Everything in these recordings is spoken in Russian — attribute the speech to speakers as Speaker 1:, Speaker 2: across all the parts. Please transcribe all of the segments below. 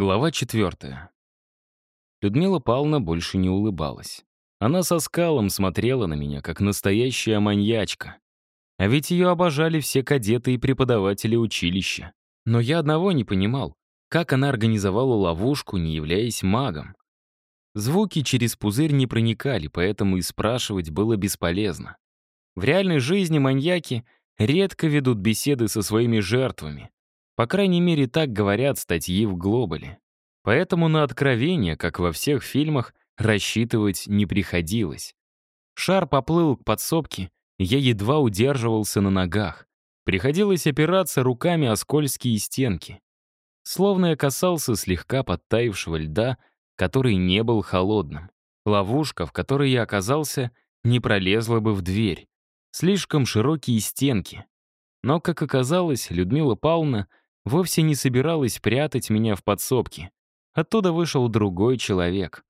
Speaker 1: Глава четвертая. Людмила Павловна больше не улыбалась. Она со скалом смотрела на меня, как настоящая маньячка. А ведь ее обожали все кадеты и преподаватели училища. Но я одного не понимал, как она организовала ловушку, не являясь магом. Звуки через пузырь не проникали, поэтому и спрашивать было бесполезно. В реальной жизни маньяки редко ведут беседы со своими жертвами, по крайней мере, так говорят статьи в Глобале. Поэтому на откровение, как во всех фильмах, рассчитывать не приходилось. Шар поплыл к подсобке, я едва удерживался на ногах. Приходилось опираться руками о скользкие стенки. Словно я касался слегка подтаившего льда, который не был холодным. Ловушка, в которой я оказался, не пролезла бы в дверь. Слишком широкие стенки. Но, как оказалось, Людмила Павловна вовсе не собиралась прятать меня в подсобке. Оттуда вышел другой человек.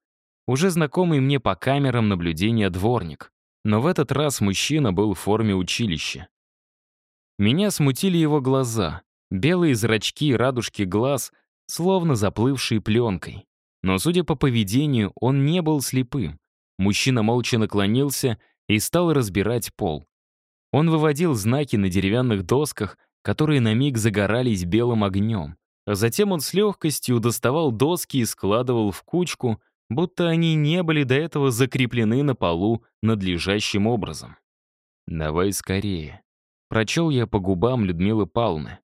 Speaker 1: Уже знакомый мне по камерам наблюдения дворник. Но в этот раз мужчина был в форме училища. Меня смутили его глаза. Белые зрачки и радужки глаз, словно заплывшие пленкой. Но, судя по поведению, он не был слепым. Мужчина молча наклонился и стал разбирать пол. Он выводил знаки на деревянных досках, которые на миг загорались белым огнем. А затем он с легкостью доставал доски и складывал в кучку, будто они не были до этого закреплены на полу надлежащим образом. «Давай скорее», — прочел я по губам Людмилы Павловны.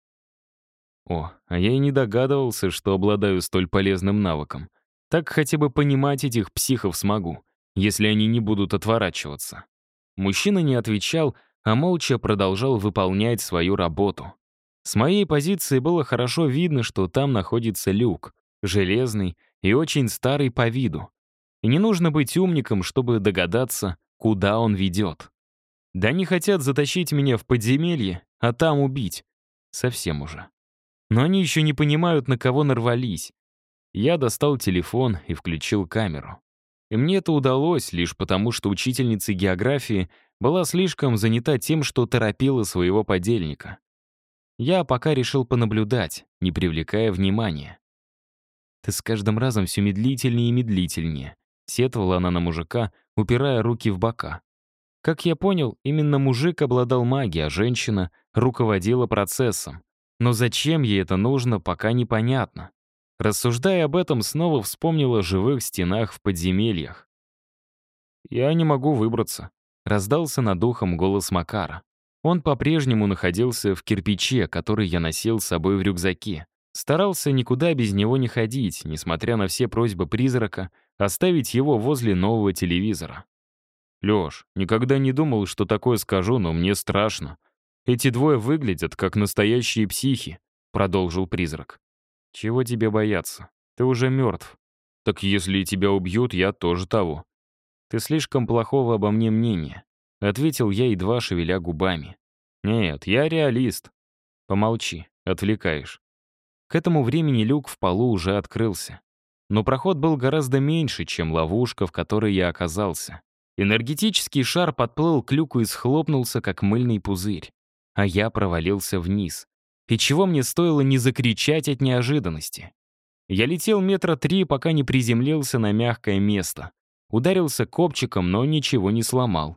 Speaker 1: О, а я и не догадывался, что обладаю столь полезным навыком. Так хотя бы понимать этих психов смогу, если они не будут отворачиваться. Мужчина не отвечал, а молча продолжал выполнять свою работу. С моей позиции было хорошо видно, что там находится люк, железный и очень старый по виду. И не нужно быть умником, чтобы догадаться, куда он ведет. Да они хотят затащить меня в подземелье, а там убить. Совсем уже. Но они еще не понимают, на кого нарвались. Я достал телефон и включил камеру. И мне это удалось лишь потому, что учительница географии была слишком занята тем, что торопила своего подельника. Я пока решил понаблюдать, не привлекая внимания. «Ты с каждым разом все медлительнее и медлительнее», — сетовала она на мужика, упирая руки в бока. Как я понял, именно мужик обладал магией, а женщина руководила процессом. Но зачем ей это нужно, пока непонятно. Рассуждая об этом, снова вспомнила о живых стенах в подземельях. «Я не могу выбраться», Раздался над ухом голос Макара. Он по-прежнему находился в кирпиче, который я носил с собой в рюкзаке. Старался никуда без него не ходить, несмотря на все просьбы призрака, оставить его возле нового телевизора. «Лёш, никогда не думал, что такое скажу, но мне страшно. Эти двое выглядят как настоящие психи», — продолжил призрак. «Чего тебе бояться? Ты уже мертв. Так если тебя убьют, я тоже того. «Ты слишком плохого обо мне мнения», — ответил я, едва шевеля губами. «Нет, я реалист». «Помолчи, отвлекаешь». К этому времени люк в полу уже открылся. Но проход был гораздо меньше, чем ловушка, в которой я оказался. Энергетический шар подплыл к люку и схлопнулся, как мыльный пузырь. А я провалился вниз. И чего мне стоило не закричать от неожиданности? Я летел метра три, пока не приземлился на мягкое место. Ударился копчиком, но ничего не сломал.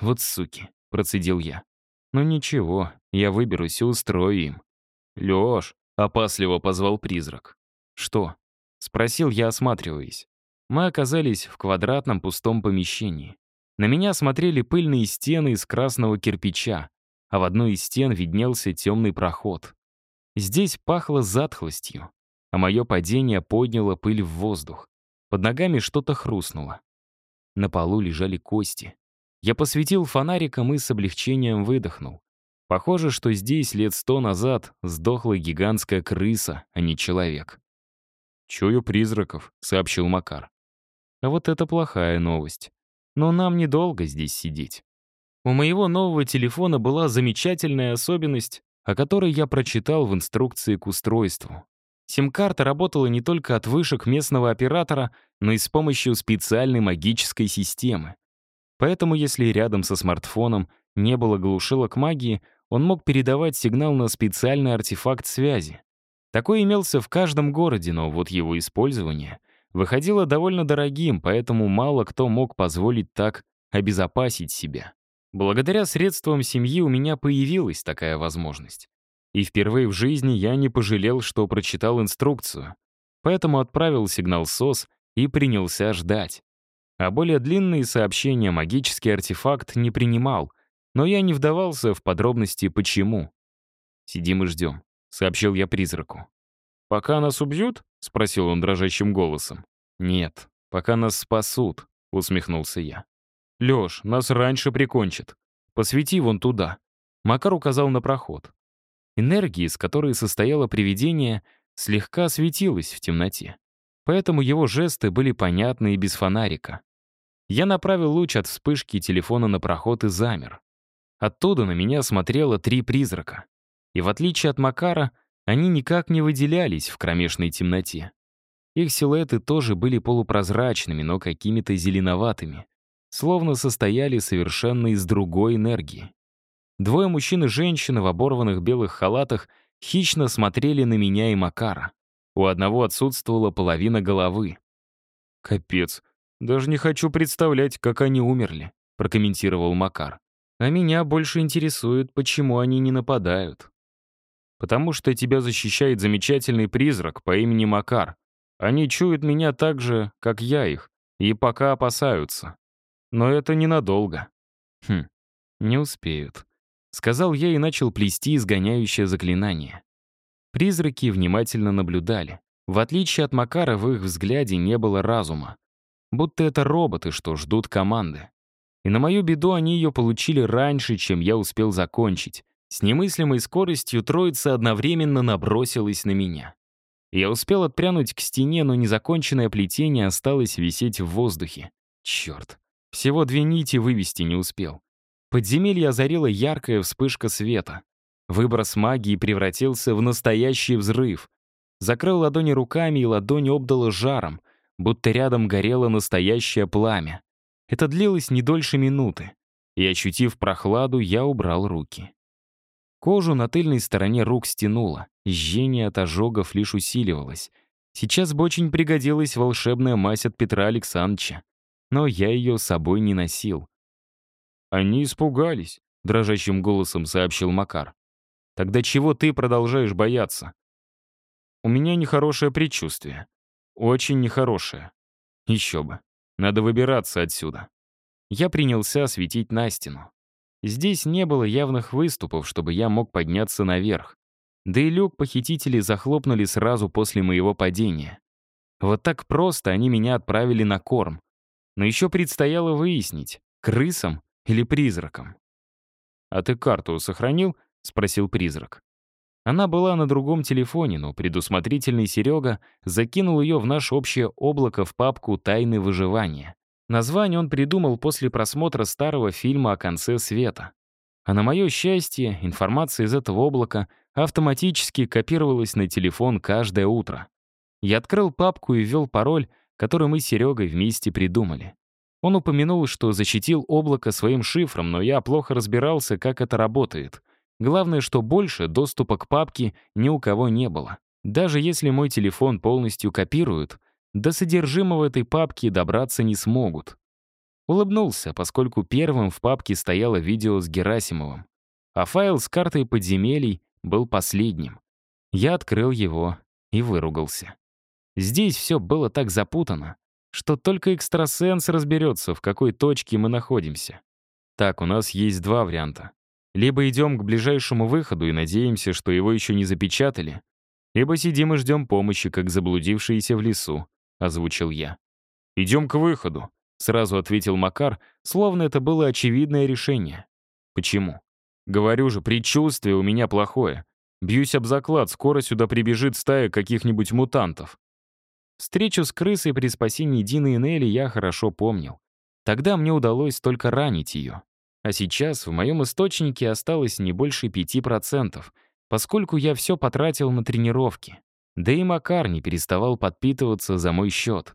Speaker 1: «Вот суки», — процедил я. «Ну ничего, я выберусь и устрою им». «Лёш», — опасливо позвал призрак. «Что?» — спросил я, осматриваясь. Мы оказались в квадратном пустом помещении. На меня смотрели пыльные стены из красного кирпича, а в одной из стен виднелся темный проход. Здесь пахло затхлостью, а мое падение подняло пыль в воздух. Под ногами что-то хрустнуло. На полу лежали кости. Я посветил фонариком и с облегчением выдохнул. Похоже, что здесь лет сто назад сдохла гигантская крыса, а не человек. «Чую призраков», — сообщил Макар. А вот это плохая новость. Но нам недолго здесь сидеть. У моего нового телефона была замечательная особенность, о которой я прочитал в инструкции к устройству. Сим-карта работала не только от вышек местного оператора, но и с помощью специальной магической системы. Поэтому если рядом со смартфоном не было глушилок магии, он мог передавать сигнал на специальный артефакт связи. Такой имелся в каждом городе, но вот его использование выходило довольно дорогим, поэтому мало кто мог позволить так обезопасить себя. Благодаря средствам семьи у меня появилась такая возможность. И впервые в жизни я не пожалел, что прочитал инструкцию. Поэтому отправил сигнал СОС и принялся ждать. А более длинные сообщения магический артефакт не принимал, но я не вдавался в подробности почему. «Сидим и ждем», — сообщил я призраку. «Пока нас убьют?» — спросил он дрожащим голосом. «Нет, пока нас спасут», — усмехнулся я. «Лёш, нас раньше прикончат. Посвети вон туда». Макар указал на проход. Энергия, из которой состояло привидение, слегка светилась в темноте. Поэтому его жесты были понятны и без фонарика. Я направил луч от вспышки телефона на проход и замер. Оттуда на меня смотрело три призрака. И в отличие от Макара, они никак не выделялись в кромешной темноте. Их силуэты тоже были полупрозрачными, но какими-то зеленоватыми, словно состояли совершенно из другой энергии. Двое мужчин и женщины в оборванных белых халатах хищно смотрели на меня и Макара. У одного отсутствовала половина головы. «Капец, даже не хочу представлять, как они умерли», прокомментировал Макар. «А меня больше интересует, почему они не нападают». «Потому что тебя защищает замечательный призрак по имени Макар. Они чуют меня так же, как я их, и пока опасаются. Но это ненадолго». «Хм, не успеют», — сказал я и начал плести изгоняющее заклинание. Призраки внимательно наблюдали. В отличие от Макара, в их взгляде не было разума. Будто это роботы, что ждут команды. И на мою беду они ее получили раньше, чем я успел закончить. С немыслимой скоростью троица одновременно набросилась на меня. Я успел отпрянуть к стене, но незаконченное плетение осталось висеть в воздухе. Черт, всего две нити вывести не успел. Подземелье озарила яркая вспышка света. Выброс магии превратился в настоящий взрыв. Закрыл ладони руками, и ладонь обдала жаром, будто рядом горело настоящее пламя. Это длилось не дольше минуты. И, ощутив прохладу, я убрал руки. Кожу на тыльной стороне рук стянуло, жжение от ожогов лишь усиливалось. Сейчас бы очень пригодилась волшебная мазь от Петра Александровича. Но я ее с собой не носил. «Они испугались», — дрожащим голосом сообщил Макар. Тогда чего ты продолжаешь бояться? У меня нехорошее предчувствие. Очень нехорошее. Еще бы. Надо выбираться отсюда. Я принялся осветить на стену. Здесь не было явных выступов, чтобы я мог подняться наверх. Да и люк похитители захлопнули сразу после моего падения. Вот так просто они меня отправили на корм. Но еще предстояло выяснить, крысам или призракам. «А ты карту сохранил?» — спросил призрак. Она была на другом телефоне, но предусмотрительный Серега закинул ее в наше общее облако в папку «Тайны выживания». Название он придумал после просмотра старого фильма о конце света. А на мое счастье, информация из этого облака автоматически копировалась на телефон каждое утро. Я открыл папку и ввел пароль, который мы с Серегой вместе придумали. Он упомянул, что защитил облако своим шифром, но я плохо разбирался, как это работает — Главное, что больше доступа к папке ни у кого не было. Даже если мой телефон полностью копируют, до содержимого этой папки добраться не смогут. Улыбнулся, поскольку первым в папке стояло видео с Герасимовым, а файл с картой подземелий был последним. Я открыл его и выругался. Здесь все было так запутано, что только экстрасенс разберется, в какой точке мы находимся. Так, у нас есть два варианта. Либо идем к ближайшему выходу и надеемся, что его еще не запечатали, либо сидим и ждем помощи, как заблудившиеся в лесу», — озвучил я. «Идем к выходу», — сразу ответил Макар, словно это было очевидное решение. «Почему?» «Говорю же, предчувствие у меня плохое. Бьюсь об заклад, скоро сюда прибежит стая каких-нибудь мутантов». Встречу с крысой при спасении Дины и Нелли я хорошо помнил. Тогда мне удалось только ранить ее. А сейчас в моем источнике осталось не больше 5%, поскольку я все потратил на тренировки. Да и Макар не переставал подпитываться за мой счет.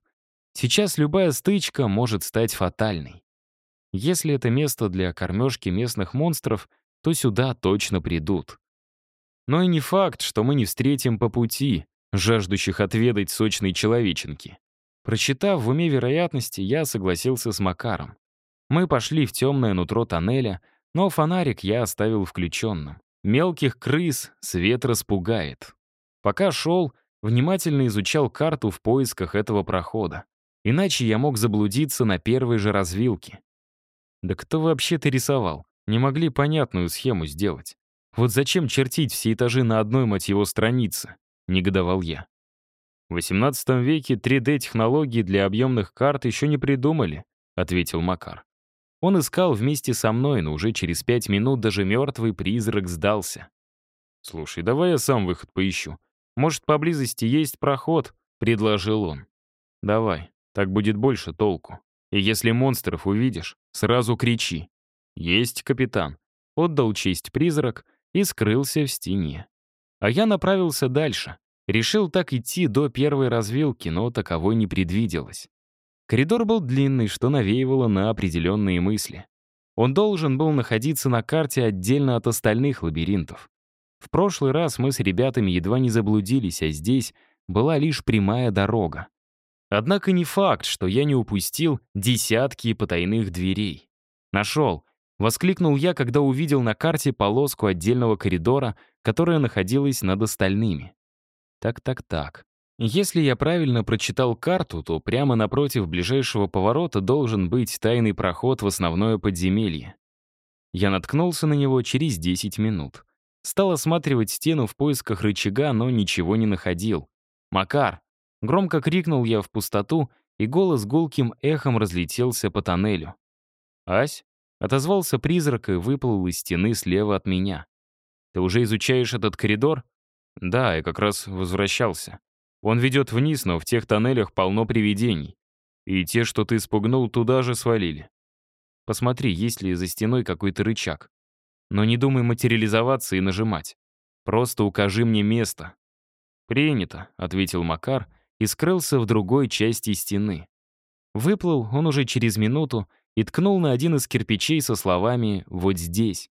Speaker 1: Сейчас любая стычка может стать фатальной. Если это место для кормежки местных монстров, то сюда точно придут. Но и не факт, что мы не встретим по пути, жаждущих отведать сочной человеченки. Прочитав в уме вероятности, я согласился с Макаром. Мы пошли в темное нутро тоннеля, но фонарик я оставил включенным. Мелких крыс свет распугает. Пока шел, внимательно изучал карту в поисках этого прохода. Иначе я мог заблудиться на первой же развилке. Да кто вообще-то рисовал? Не могли понятную схему сделать. Вот зачем чертить все этажи на одной, мать его, странице? Негодовал я. В XVIII веке 3D-технологии для объемных карт еще не придумали, ответил Макар. Он искал вместе со мной, но уже через пять минут даже мертвый призрак сдался. «Слушай, давай я сам выход поищу. Может, поблизости есть проход?» — предложил он. «Давай, так будет больше толку. И если монстров увидишь, сразу кричи. Есть, капитан». Отдал честь призрак и скрылся в стене. А я направился дальше. Решил так идти до первой развилки, но таковой не предвиделось. Коридор был длинный, что навеивало на определенные мысли. Он должен был находиться на карте отдельно от остальных лабиринтов. В прошлый раз мы с ребятами едва не заблудились, а здесь была лишь прямая дорога. Однако не факт, что я не упустил десятки потайных дверей. «Нашел!» — воскликнул я, когда увидел на карте полоску отдельного коридора, которая находилась над остальными. Так-так-так. Если я правильно прочитал карту, то прямо напротив ближайшего поворота должен быть тайный проход в основное подземелье. Я наткнулся на него через 10 минут. Стал осматривать стену в поисках рычага, но ничего не находил. «Макар!» — громко крикнул я в пустоту, и голос гулким эхом разлетелся по тоннелю. «Ась?» — отозвался призрак и выплыл из стены слева от меня. «Ты уже изучаешь этот коридор?» «Да, я как раз возвращался. Он ведет вниз, но в тех тоннелях полно привидений. И те, что ты спугнул, туда же свалили. Посмотри, есть ли за стеной какой-то рычаг. Но не думай материализоваться и нажимать. Просто укажи мне место». «Принято», — ответил Макар и скрылся в другой части стены. Выплыл он уже через минуту и ткнул на один из кирпичей со словами «вот здесь».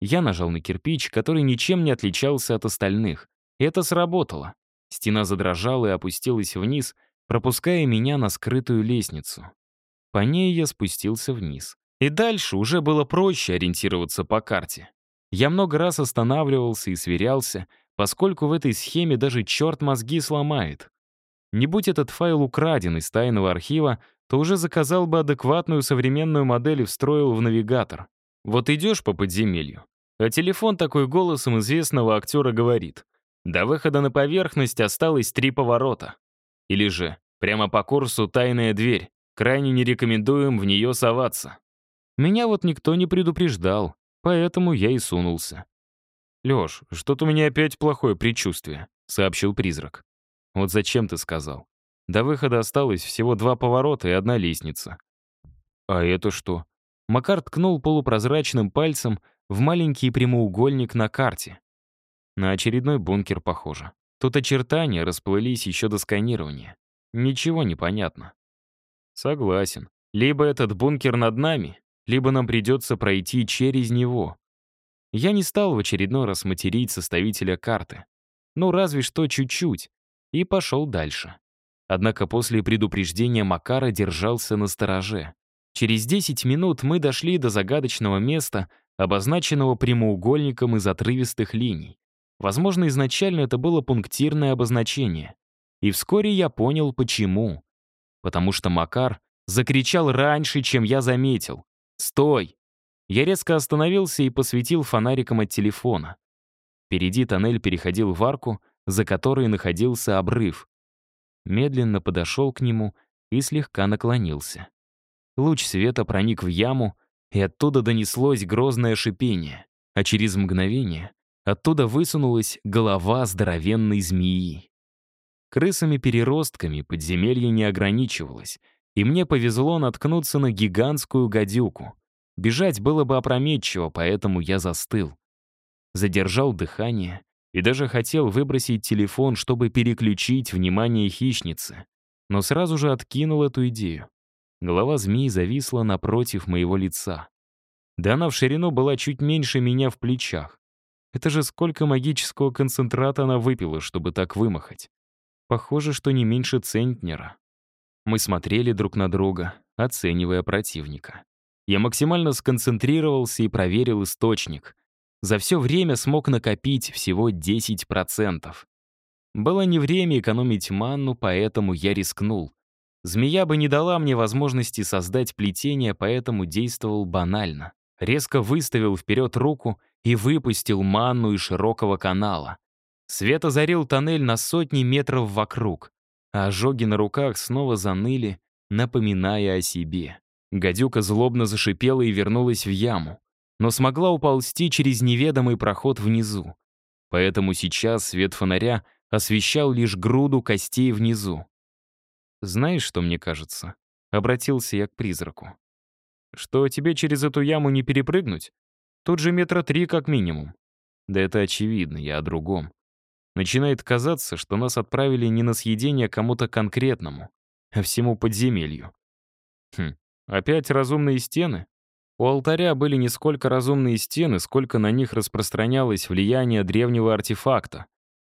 Speaker 1: Я нажал на кирпич, который ничем не отличался от остальных. Это сработало. Стена задрожала и опустилась вниз, пропуская меня на скрытую лестницу. По ней я спустился вниз. И дальше уже было проще ориентироваться по карте. Я много раз останавливался и сверялся, поскольку в этой схеме даже черт мозги сломает. Не будь этот файл украден из тайного архива, то уже заказал бы адекватную современную модель и встроил в навигатор. Вот идешь по подземелью, а телефон такой голосом известного актера говорит до выхода на поверхность осталось три поворота. Или же, прямо по курсу тайная дверь. Крайне не рекомендуем в нее соваться. Меня вот никто не предупреждал, поэтому я и сунулся. «Лёш, что-то у меня опять плохое предчувствие», — сообщил призрак. «Вот зачем ты сказал? До выхода осталось всего два поворота и одна лестница». «А это что?» Макар ткнул полупрозрачным пальцем в маленький прямоугольник на карте. На очередной бункер похоже. Тут очертания расплылись еще до сканирования. Ничего не понятно. Согласен. Либо этот бункер над нами, либо нам придется пройти через него. Я не стал в очередной раз материть составителя карты. Ну, разве что чуть-чуть. И пошел дальше. Однако после предупреждения Макара держался на стороже. Через 10 минут мы дошли до загадочного места, обозначенного прямоугольником из отрывистых линий. Возможно, изначально это было пунктирное обозначение. И вскоре я понял, почему. Потому что Макар закричал раньше, чем я заметил. «Стой!» Я резко остановился и посветил фонариком от телефона. Впереди тоннель переходил в арку, за которой находился обрыв. Медленно подошел к нему и слегка наклонился. Луч света проник в яму, и оттуда донеслось грозное шипение, а через мгновение Оттуда высунулась голова здоровенной змеи. Крысами-переростками подземелье не ограничивалось, и мне повезло наткнуться на гигантскую гадюку. Бежать было бы опрометчиво, поэтому я застыл. Задержал дыхание и даже хотел выбросить телефон, чтобы переключить внимание хищницы, но сразу же откинул эту идею. Голова змеи зависла напротив моего лица. Да она в ширину была чуть меньше меня в плечах. Это же сколько магического концентрата она выпила, чтобы так вымахать. Похоже, что не меньше центнера. Мы смотрели друг на друга, оценивая противника. Я максимально сконцентрировался и проверил источник. За все время смог накопить всего 10%. Было не время экономить манну, поэтому я рискнул. Змея бы не дала мне возможности создать плетение, поэтому действовал банально. Резко выставил вперед руку и выпустил манну из широкого канала. Свет озарил тоннель на сотни метров вокруг, а ожоги на руках снова заныли, напоминая о себе. Гадюка злобно зашипела и вернулась в яму, но смогла уползти через неведомый проход внизу. Поэтому сейчас свет фонаря освещал лишь груду костей внизу. «Знаешь, что мне кажется?» — обратился я к призраку. «Что тебе через эту яму не перепрыгнуть? Тут же метра три как минимум». «Да это очевидно, я о другом. Начинает казаться, что нас отправили не на съедение кому-то конкретному, а всему подземелью. Хм, Опять разумные стены? У алтаря были не сколько разумные стены, сколько на них распространялось влияние древнего артефакта.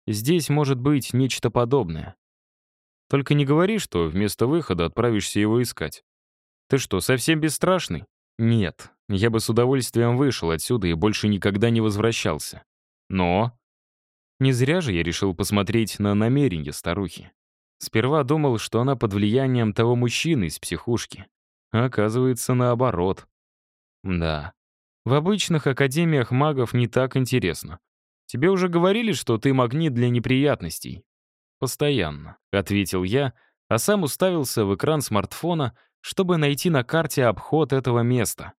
Speaker 1: Здесь может быть нечто подобное. Только не говори, что вместо выхода отправишься его искать. Ты что, совсем бесстрашный? Нет, я бы с удовольствием вышел отсюда и больше никогда не возвращался. Но... Не зря же я решил посмотреть на намерения старухи. Сперва думал, что она под влиянием того мужчины из психушки. Оказывается, наоборот. Да. В обычных академиях магов не так интересно. Тебе уже говорили, что ты магнит для неприятностей? Постоянно, ответил я, а сам уставился в экран смартфона, чтобы найти на карте обход этого места.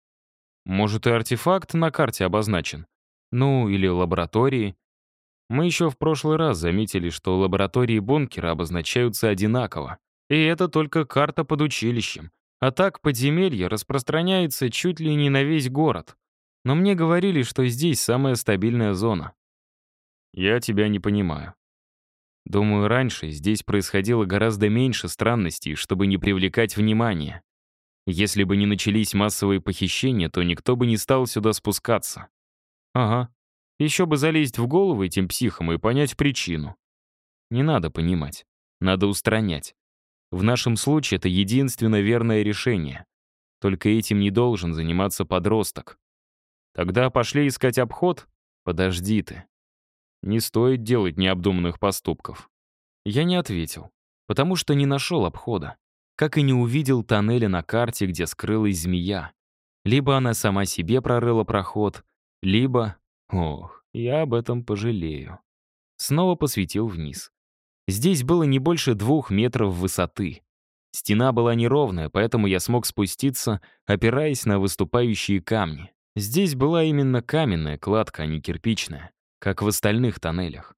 Speaker 1: Может, и артефакт на карте обозначен? Ну, или лаборатории. Мы еще в прошлый раз заметили, что лаборатории бункера обозначаются одинаково. И это только карта под училищем. А так подземелье распространяется чуть ли не на весь город. Но мне говорили, что здесь самая стабильная зона. Я тебя не понимаю. Думаю, раньше здесь происходило гораздо меньше странностей, чтобы не привлекать внимания. Если бы не начались массовые похищения, то никто бы не стал сюда спускаться. Ага. Еще бы залезть в голову этим психам и понять причину. Не надо понимать. Надо устранять. В нашем случае это единственно верное решение. Только этим не должен заниматься подросток. Тогда пошли искать обход? Подожди ты. Не стоит делать необдуманных поступков. Я не ответил, потому что не нашел обхода. Как и не увидел тоннеля на карте, где скрылась змея. Либо она сама себе прорыла проход, либо... Ох, я об этом пожалею. Снова посветил вниз. Здесь было не больше двух метров высоты. Стена была неровная, поэтому я смог спуститься, опираясь на выступающие камни. Здесь была именно каменная кладка, а не кирпичная, как в остальных тоннелях.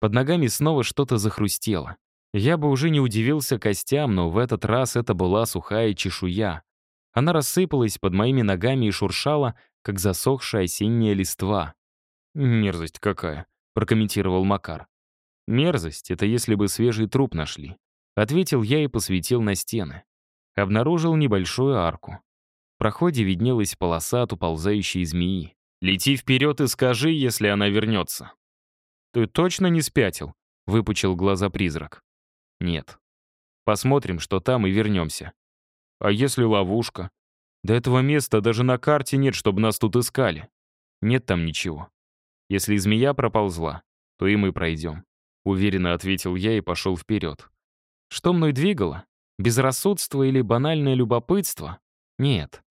Speaker 1: Под ногами снова что-то захрустело. Я бы уже не удивился костям, но в этот раз это была сухая чешуя. Она рассыпалась под моими ногами и шуршала, как засохшая осенняя листва. «Мерзость какая», — прокомментировал Макар. Мерзость — это если бы свежий труп нашли. Ответил я и посветил на стены. Обнаружил небольшую арку. В проходе виднелась полоса от уползающей змеи. «Лети вперед и скажи, если она вернется». «Ты точно не спятил?» — выпучил глаза призрак. «Нет. Посмотрим, что там, и вернемся». «А если ловушка?» «До этого места даже на карте нет, чтобы нас тут искали. Нет там ничего. Если змея проползла, то и мы пройдем. Уверенно ответил я и пошел вперед. Что мной двигало? Безрассудство или банальное любопытство? Нет.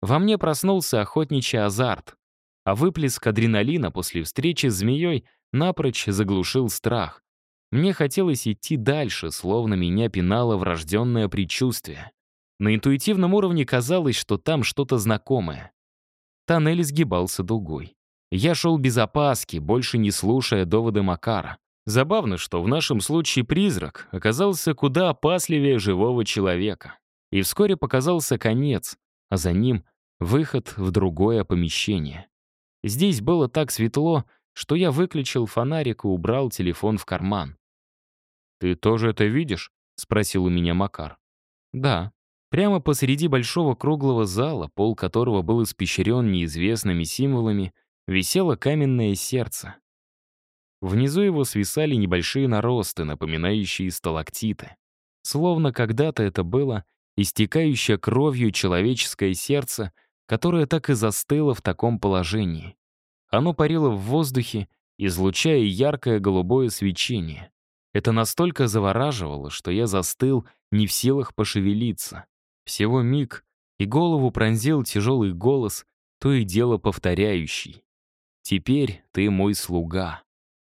Speaker 1: Во мне проснулся охотничий азарт, а выплеск адреналина после встречи с змеей напрочь заглушил страх. Мне хотелось идти дальше, словно меня пинало врожденное предчувствие. На интуитивном уровне казалось, что там что-то знакомое. Тоннель сгибался дугой. Я шел без опаски, больше не слушая доводы Макара. Забавно, что в нашем случае призрак оказался куда опасливее живого человека. И вскоре показался конец, а за ним выход в другое помещение. Здесь было так светло, что я выключил фонарик и убрал телефон в карман. «Ты тоже это видишь?» — спросил у меня Макар. «Да». Прямо посреди большого круглого зала, пол которого был испещрен неизвестными символами, висело каменное сердце. Внизу его свисали небольшие наросты, напоминающие сталактиты. Словно когда-то это было истекающее кровью человеческое сердце, которое так и застыло в таком положении. Оно парило в воздухе, излучая яркое голубое свечение. Это настолько завораживало, что я застыл, не в силах пошевелиться. Всего миг, и голову пронзил тяжелый голос, то и дело повторяющий. «Теперь ты мой слуга».